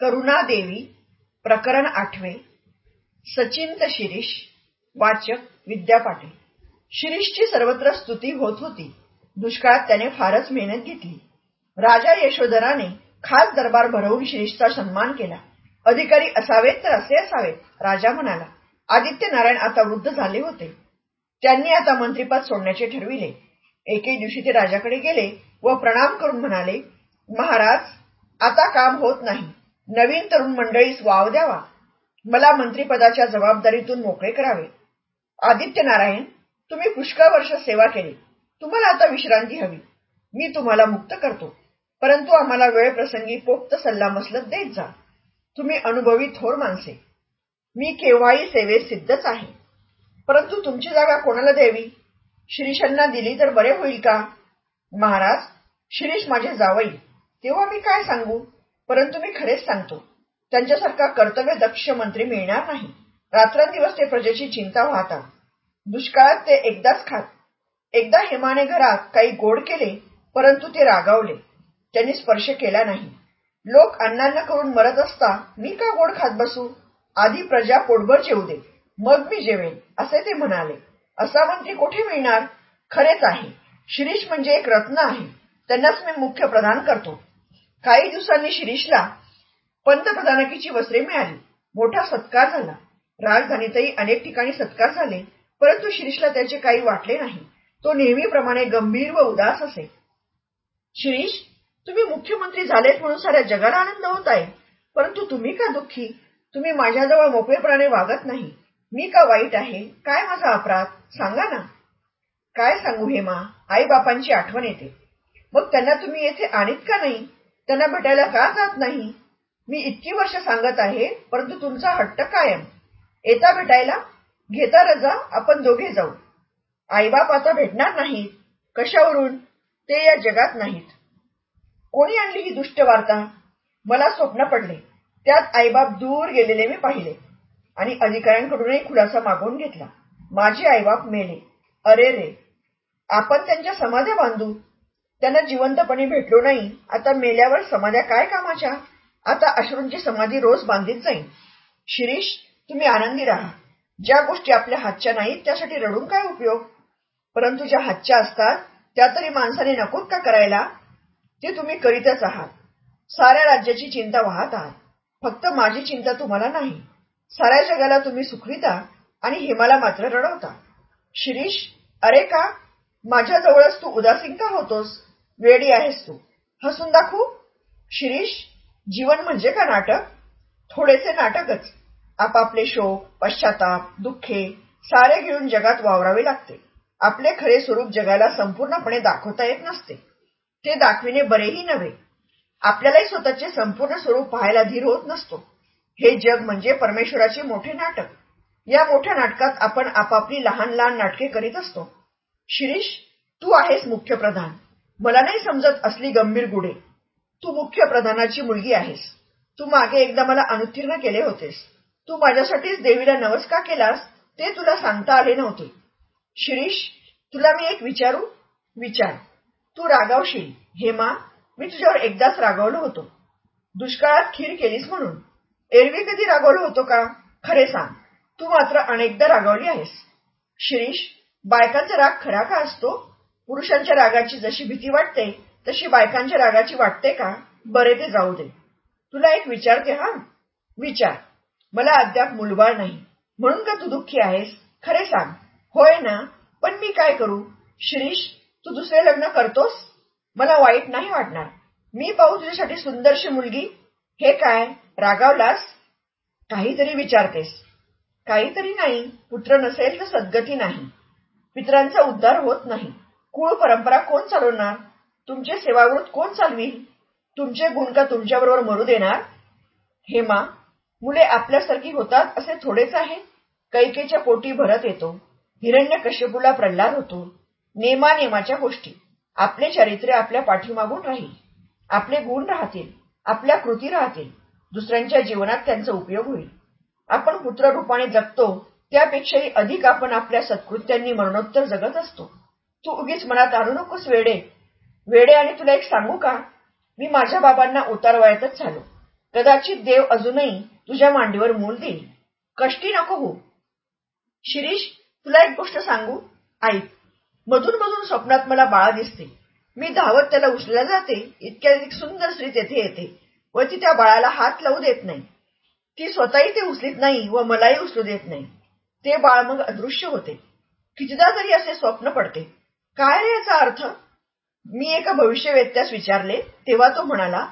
करुणा देवी प्रकरण आठवे सचिंत शिरीष वाचक विद्या पाटील. शिरीषची सर्वत्र स्तुती होत होती. दुष्काळात त्याने फारच मेहनत घेतली. राजा यशोधराने खास दरबार भरवून शिरीषचा सन्मान केला. अधिकारी असावेत तर असे असावेत राजा म्हणाला. आदित्य नारायण आता वृद्ध झाले होते. त्यांनी आता मंत्रीपद सोडण्याचे ठरविले. एके दिवशी ते राजाकडे गेले व प्रणाम करून म्हणाले महाराज आता काम होत नाही. नवीन तरुण मंडळीस वाव द्यावा. मला मंत्रीपदाच्या जबाबदारीतून मोकळे करावे. आदित्य नारायण तुम्ही पुष्कळ वर्ष सेवा केली. तुम्हाला आता विश्रांती हवी. मी तुम्हाला मुक्त करतो. परंतु आम्हाला वेळ प्रसंगी पोक्त सल्ला मसलत देत जा. तुम्ही अनुभवी थोर माणसे. मी केव्हाही सेवेत सिद्धच आहे. परंतु तुमची जागा कोणाला द्यावी? शिरीषांना दिली तर बरे होईल का? महाराज शिरीष माझे जावई तेव्हा मी काय सांगू? परंतु मी खरेच सांगतो त्यांच्यासारखा कर्तव्य दक्ष मंत्री मिळणार नाही. रात्रंदिवस ते प्रजेची चिंता वाहतात. दुष्काळात ते एकदाच खात. एकदा हेमाने घरात काही गोड केले परंतु ते रागावले. त्यांनी स्पर्श केला नाही. लोक अण्णांना करून मरत असता मी का गोड खात बसू? आधी प्रजा पोटभर जेवू दे मग मी जेवेन असे ते म्हणाले. असा मंत्री कोठे मिळणार? खरेच आहे. शिरीष म्हणजे एक रत्न आहे. त्यांनाच मी मुख्य प्रदान करतो. काही दिवसांनी शिरीषला पंतप्रधानकीची वस्त्रे मिळाली. मोठा सत्कार झाला. राजधानीतही अनेक ठिकाणी सत्कार झाले परंतु शिरीषला त्याचे काही वाटले नाही. तो नेहमीप्रमाणे गंभीर व उदास असे. शिरीष तुम्ही मुख्यमंत्री झालेत म्हणून साऱ्या जगाला आनंद होत आहे. परंतु तुम्ही का दुःखी? तुम्ही माझ्याजवळ मोकळेपणाने वागत नाही. मी का वाईट आहे? काय माझा अपराध? सांगा ना. काय सांगू हेमा? आई बापांची आठवण येते. मग त्यांना तुम्ही येथे आणीत का नाही? त्यांना भेटायला का जात नाही? मी इतकी वर्ष सांगत आहे परंतु तुमचा हट्ट कायम. येता भेटायला घेता रजा आपण दोघे जाऊ. आईबाप आता भेटणार नाहीत कशावरून? ते या जगात नाहीत. कोणी आणली ही दुष्ट वार्ता? मला स्वप्न पडले. त्यात आईबाप दूर गेलेले मी पाहिले. आणि अधिकाऱ्यांकडूनही खुलासा मागवून घेतला. माझे आईबाप मेले. अरे रे. आपण त्यांच्या समाध्या बांधू त्यांना जिवंतपणे भेटलो नाही. आता मेल्यावर समाध्या काय कामाच्या? आता अश्रूंची समाधी रोज बांधित जाईल शिरीष तुम्ही आनंदी राहा. ज्या गोष्टी आपल्या हातच्या नाहीत त्यासाठी रडून काय उपयोग? परंतु ज्या हातच्या असतात त्या तरी माणसाने नकोत का करायला? ते तुम्ही करीतच आहात. साऱ्या राज्याची चिंता वाहत आहात. फक्त माझी चिंता तुम्हाला नाही. साऱ्या जगाला तुम्ही सुखविता आणि हिमाला मात्र रडवता. शिरीष अरे का? माझ्याजवळच तू उदासीन का होतोस? वेडी आहेस तू हसून दाखवू? शिरीष जीवन म्हणजे का नाटक? थोडेसे नाटकच. आपापले शोक पश्चाताप दुःखे सारे घेऊन जगात वावरावे लागते. आपले खरे स्वरूप जगाला संपूर्णपणे दाखवता येत नसते. ते दाखविणे बरेही नव्हे. आपल्यालाही स्वतःचे संपूर्ण स्वरूप पाहायला धीर होत नसतो. हे जग म्हणजे परमेश्वराचे मोठे नाटक. या मोठ्या नाटकात आपण आपापली लहान लहान नाटके करीत असतो. शिरीष तू आहेस मुख्य प्रधान. मला नाही समजत असली गंभीर गुढे. तू मुख्य प्रधानाची मुलगी आहेस. तू मागे एकदा मला अनुत्तीर्ण केले होतेस. तू माझ्यासाठीच देवीला नवस का केलास ते तुला सांगता आले नव्हते. शिरीष तुला मी एक विचारू? विचार. तू रागावशील हेमा मी तुझ्यावर एकदाच रागवलो होतो. दुष्काळात खीर केलीस म्हणून. एरवी कधी रागवलो होतो का? खरे सांग. तू मात्र अनेकदा रागवली आहेस. शिरीष बायकांचा राग खरा का असतो? पुरुषांच्या रागाची जशी भीती वाटते तशी बायकांच्या रागाची वाटते का? बरे ते जाऊ दे. तुला एक विचारते हा? विचार. मला अद्याप मुलबाळ नाही. म्हणून का तू दुःखी आहेस? खरे सांग. होय ना? पण मी काय करू? शिरीष तू दुसरे लग्न करतोस? मला वाईट नाही वाटणार. मी पाहू तुझ्यासाठी सुंदरशी मुलगी. हे काय? रागावलास? काहीतरी विचारतेस. काहीतरी नाही. पुत्र नसेल तर सद्गती नाही. पित्रांचा उद्धार होत नाही. कुळ परंपरा कोण चालवणार? तुमचे सेवावृत कोण चालवी तुमचे गुण का तुमच्याबरोबर मरू देणार? हेमा मुले आपल्यासारखी होतात असे थोडेच आहे. कैकेच्या पोटी भरत येतो. हिरण्य कश्यपूला प्रल्हाद होतो. नेमा नेमाच्या गोष्टी. आपले चरित्र्य आपल्या पाठीमागून राहील. आपले गुण राहतील. आपल्या कृती राहतील. दुसऱ्यांच्या जीवनात त्यांचा उपयोग होईल. आपण पुत्ररूपाने जगतो. त्यापेक्षाही अधिक आपण आपल्या सत्कृत्यांनी मरणोत्तर जगत असतो. तू उगीच मनात आणू नकोस वेडे. वेडे आणि तुला एक सांगू का? मी माझ्या बाबांना उतार वयातच झालो. कदाचित देव अजूनही तुझ्या मांडीवर मूल देईल. कष्टी नको हो शिरीष तुला एक गोष्ट सांगू? ऐक. मधून मधून स्वप्नात मला बाळ दिसते. मी धावत त्याला उचलला जाते. इतक्या एक सुंदर स्त्री तेथे येते. व ती त्या बाळाला हात लावू देत नाही. ती स्वतःही ते उचलीत नाही व मलाही उचलू देत नाही. ते बाळ मग अदृश्य होते. कितीदा तरी असे स्वप्न पडते. काय रे याचा अर्थ? मी एका भविष्यवेत्यास विचारले तेव्हा तो म्हणाला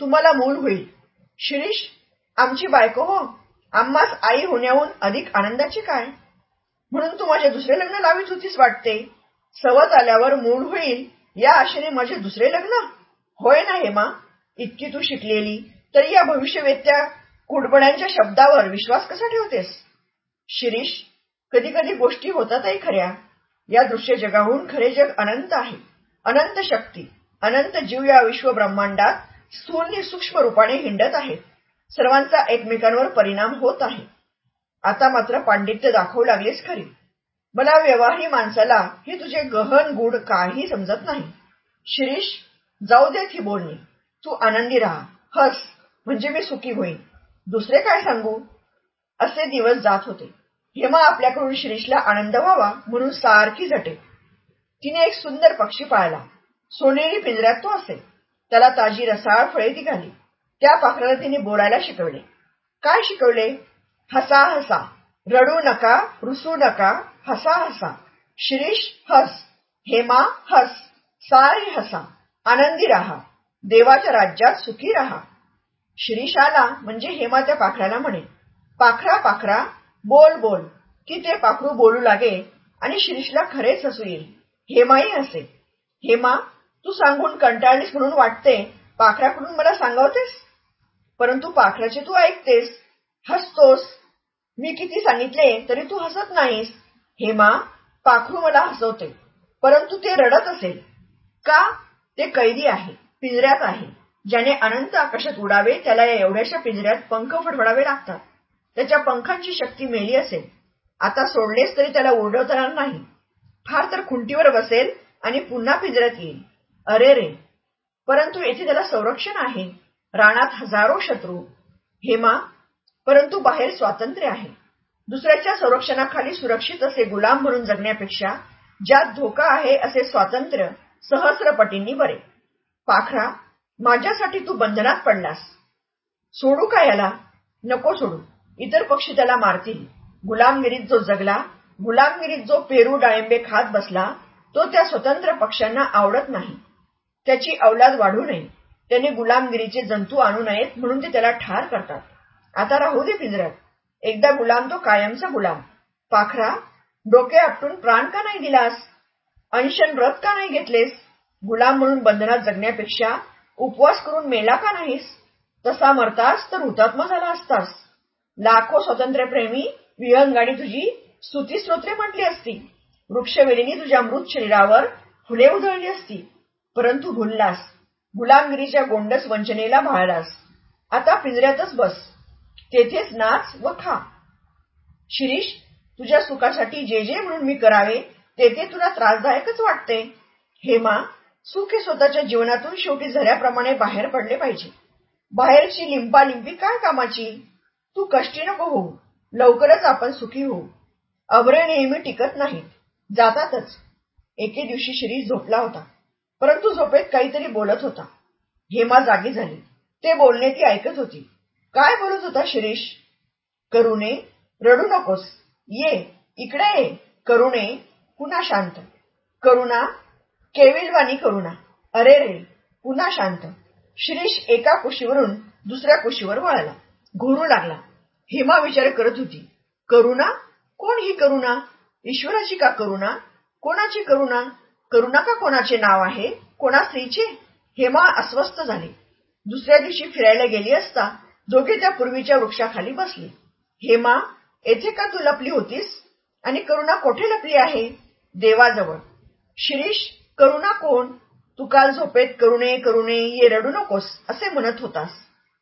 तुम्हाला मूल होईल. शिरीष आमची बायको हो. आम्हास आई होण्याहून अधिक आनंदाचे काय? म्हणून तू माझे दुसरे लग्न लावित होतीस वाटते. सवत आल्यावर मूल होईल या आशेने माझे दुसरे लग्न? होय ना हेमा. इतकी तू शिकलेली. तरी या भविष्यवेत्या कुडबड्यांच्या शब्दावर विश्वास कसा ठेवतेस? शिरीष कधी कधी गोष्टी होतातही खऱ्या. या दृश्य जगाहून खरे जग अनंत आहे. अनंत शक्ती अनंत जीव या विश्व ब्रह्मांडात स्थूल सूक्ष्म रूपाने हिंडत आहेत. सर्वांचा एकमेकांवर परिणाम होत आहे. आता मात्र पांडित्य दाखवू लागलेस खरी. मला व्यवहारी माणसाला हे तुझे गहन गुढ काही समजत नाही. शिरीष जाऊ देत ही बोलणी. तू आनंदी राहा. हस म्हणजे मी सुखी होईन. दुसरे काय सांगू? असे दिवस जात होते. हेमा आपल्याकडून शिरीषला आनंद व्हावा म्हणून सारखी झटे. तिने एक सुंदर पक्षी पाळला. सोनेरी पिंजऱ्यात तो असे. त्याला ताजी रसाळ फळे ती घाली. त्या पाखराला तिने बोलायला शिकवले. काय शिकवले? हसा हसा. रडू नका रुसू नका. हसा हसा. शिरीष हस. हेमा हस. सारी हसा. आनंदी राहा. देवाच्या राज्यात सुखी राहा. शिरीष आला म्हणजे हेमा त्या पाखराला म्हणे पाखरा पाखरा. बोल बोल. की ते पाखरू बोलू लागे आणि शिरीषला खरेच हसू येईल. हेमाही हसे. हेमा तू सांगून कंटाळलीस म्हणून वाटते. पाखराकडून मला सांगवतेस? परंतु पाखराचे तू ऐकतेस. हसतोस. मी किती सांगितले तरी तू हसत नाहीस. हेमा पाखरू मला हसवते. परंतु ते रडत असेल. का? ते कैदी आहे. पिंजऱ्यात आहे. ज्याने अनंत आकाशात उडावे त्याला या एवढ्याशा पिंजऱ्यात पंख फडफडावे लागतात. त्याच्या पंखांची शक्ती मेली असेल. आता सोडलेस तरी त्याला उडवता नाही. फार तर खुंटीवर बसेल आणि पुन्हा पिंजऱ्यात येईल. अरे रे. परंतु येथे त्याला संरक्षण आहे. राणात हजारो शत्रू. हेमा परंतु बाहेर स्वातंत्र्य आहे. दुसऱ्याच्या संरक्षणाखाली सुरक्षित असे गुलाम म्हणून जगण्यापेक्षा ज्यात धोका आहे असे स्वातंत्र्य सहस्रपटींनी बरे. पाखरा माझ्यासाठी तू बंधनात पडलास. सोडू का याला? नको सोडू. इतर पक्षी त्याला मारतील. गुलामगिरीत जो जगला गुलामगिरीत जो पेरू डाळिंबे खात बसला तो त्या स्वतंत्र पक्ष्यांना आवडत नाही. त्याची अवलाद वाढू नये. त्याने गुलामगिरीचे जंतू आणू नयेत म्हणून ते त्याला ठार करतात. आता राहू दे पिंजऱ्यात. एकदा गुलाम तो कायमचा गुलाम. पाखरा डोके आपटून प्राण का नाही दिलास? अनशन व्रत का नाही घेतलेस? गुलाम म्हणून बंधनात जगण्यापेक्षा उपवास करून मेला का नाहीस? तसा मरतास तर हुतात्मा झाला असतास. लाखो स्वातंत्र्यप्रेमी विहंगाने तुझी स्तुतीस्तोत्रे म्हटली असती. वृक्षवेलीनी तुझ्या मृत शरीरावर फुले उधळली असती. परंतु भुललास. गुलामगिरीच्या गोंडस वंचनेला भाळलास. आता पिंजऱ्यातच बस. तेथेच नाच व खा. शिरीष तुझ्या सुखासाठी जे जे म्हणून मी करावे ते ते तुला त्रासदायकच वाटते. हेमा सुख हे स्वतःच्या जीवनातून शेवटी झऱ्याप्रमाणे बाहेर पडले पाहिजे. बाहेरची लिंपालिंपी काय कामाची? तू कष्टी नको होऊ. लवकरच आपण सुखी होऊ. अवरे नेहमी टिकत नाहीत जातातच. एके दिवशी शिरीष झोपला होता. परंतु झोपेत काहीतरी बोलत होता. हेमा जागी झाली. ते बोलणे ती ऐकत होती. काय बोलत होता शिरीष? करुणे रडू नकोस. ये इकडे ये. करुणे पुन्हा शांत. करुणा केविलवानी करुणा. अरे रे पुन्हा शांत. शिरीष एका कुशीवरून दुसऱ्या कुशीवर वळाला. घोरू लागला. हेमा विचार करत होती. करुणा? कोण ही करुणा? ईश्वराची का करुणा? कोणाची करुणा? करुणा का कोणाचे नाव आहे? कोणा स्त्रीचे? हेमा अस्वस्थ झाली. दुसऱ्या दिवशी फिरायला गेली असता दोघे त्या पूर्वीच्या वृक्षाखाली बसले. हेमा येथे का तू लपली होतीस? आणि करुणा कोठे लपली आहे? देवाजवळ. शिरीष करुणा कोण? तू काल झोपेत करुणे करुणे ये रडू नकोस असे म्हणत होतास.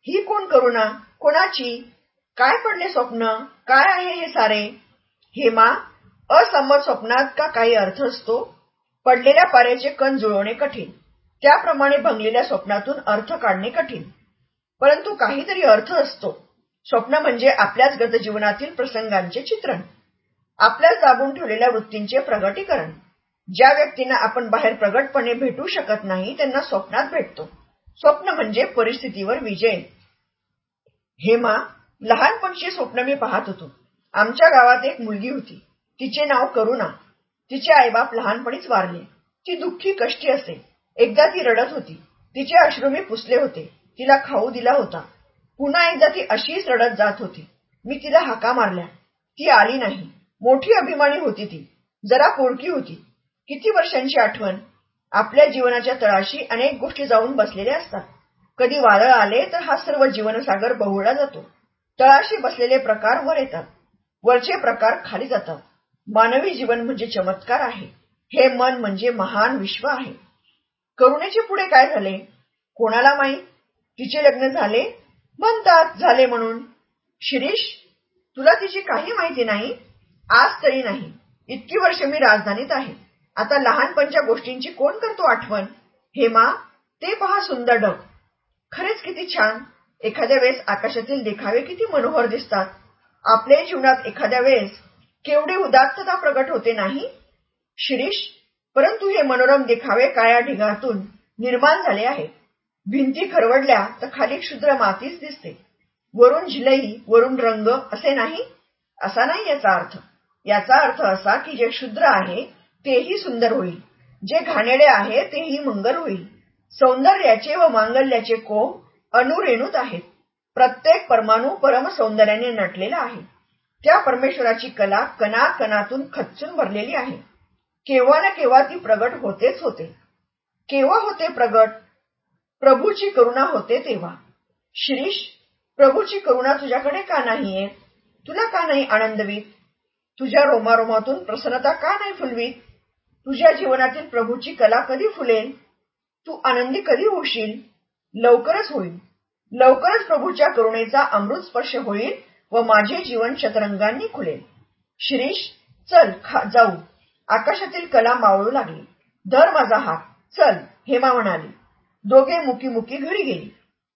ही कोण करुणा? कोणाची? काय पडले स्वप्न? काय आहे हे सारे? हेमा असमर स्वप्नात का काही अर्थ असतो? पडलेल्या पाऱ्याचे कण जुळवणे कठीण. त्याप्रमाणे भंगलेल्या स्वप्नातून अर्थ काढणे कठीण. परंतु काहीतरी अर्थ असतो. स्वप्न म्हणजे आपल्याच गत जीवनातील प्रसंगांचे चित्रण. आपल्याच दाबून ठेवलेल्या वृत्तींचे प्रगटीकरण. ज्या व्यक्तींना आपण बाहेर प्रगटपणे भेटू शकत नाही त्यांना स्वप्नात भेटतो. स्वप्न म्हणजे परिस्थितीवर विजय. हेमा लहानपणची स्वप्न मी पाहत होतो. आमच्या गावात एक मुलगी होती. तिचे नाव करुणा. तिचे आईबाप लहानपणीच वारले. ती दुःखी कष्टी असे. एकदा ती रडत होती. तिचे अश्रू मी पुसले होते. तिला खाऊ दिला होता. पुन्हा एकदा ती अशीच रडत जात होती. मी तिला हाका मारल्या. ती आली नाही. मोठी अभिमानी होती ती. जरा पोळकी होती. किती वर्षांची आठवण? आपल्या जीवनाच्या तळाशी अनेक गोष्टी जाऊन बसलेल्या असतात. कधी वादळ आले तर हा सर्व जीवनसागर बहुळला जातो. तळाशी बसलेले प्रकार वर येतात. वरचे प्रकार खाली जातात. मानवी जीवन म्हणजे चमत्कार आहे. हे मन म्हणजे महान विश्व आहे. करुणेचे पुढे काय झाले? कोणाला माहीत? तिचे लग्न झाले? म्हणतात झाले म्हणून. शिरीष तुला तिची काही माहिती नाही? आज तरी नाही. इतकी वर्ष मी राजधानीत आहे. आता लहानपणच्या गोष्टींची कोण करतो आठवण? हेमा ते पहा सुंदर ढग. खरेच किती छान. एखाद्या वेळेस आकाशातील देखावे किती मनोहर दिसतात. आपल्या जीवनात एखाद्या वेळेस केवढी उदात्तता प्रगट होते नाही? शिरीष परंतु हे मनोरम देखावे काळ्या ढिगातून निर्माण झाले आहेत. भिंती खरवडल्या तर खाली क्षुद्र मातीच दिसते. वरून झिलई वरून रंग असे नाही? असा नाही याचा अर्थ. याचा अर्थ असा की जे क्षुद्र आहे तेही सुंदर होईल. जे घाणेडे आहे तेही मंगल होईल. सौंदर्याचे व मांगल्याचे कोम अणुरेणूत आहेत. प्रत्येक परमाणू परमसौंदर्याने नटलेला आहे. त्या परमेश्वराची कला कणाकणातून खच्चून भरलेली आहे. केव्हा ना केव्हा ती प्रगट होतेच होते. केव्हा होते प्रगट? प्रभूची करुणा होते तेव्हा. शिरीष प्रभूची करुणा तुझ्याकडे का नाहीये? तुला का नाही आनंदवीत? तुझ्या रोमारोमातून प्रसन्नता का नाही फुलवीत? तुझ्या जीवनातील प्रभूची कला कधी फुलेल? तू आनंदी कधी होशील? लवकरच होईल. लवकरच प्रभूच्या करुणेचा अमृत स्पर्श होईल व माझे जीवन शतरंगांनी खुलेल. शिरीष चल जाऊ. आकाशातील कला मावळू लागली. धर माझा हात. चल हेमा म्हणाली. दोघे मुकी मुकी घरी गेली.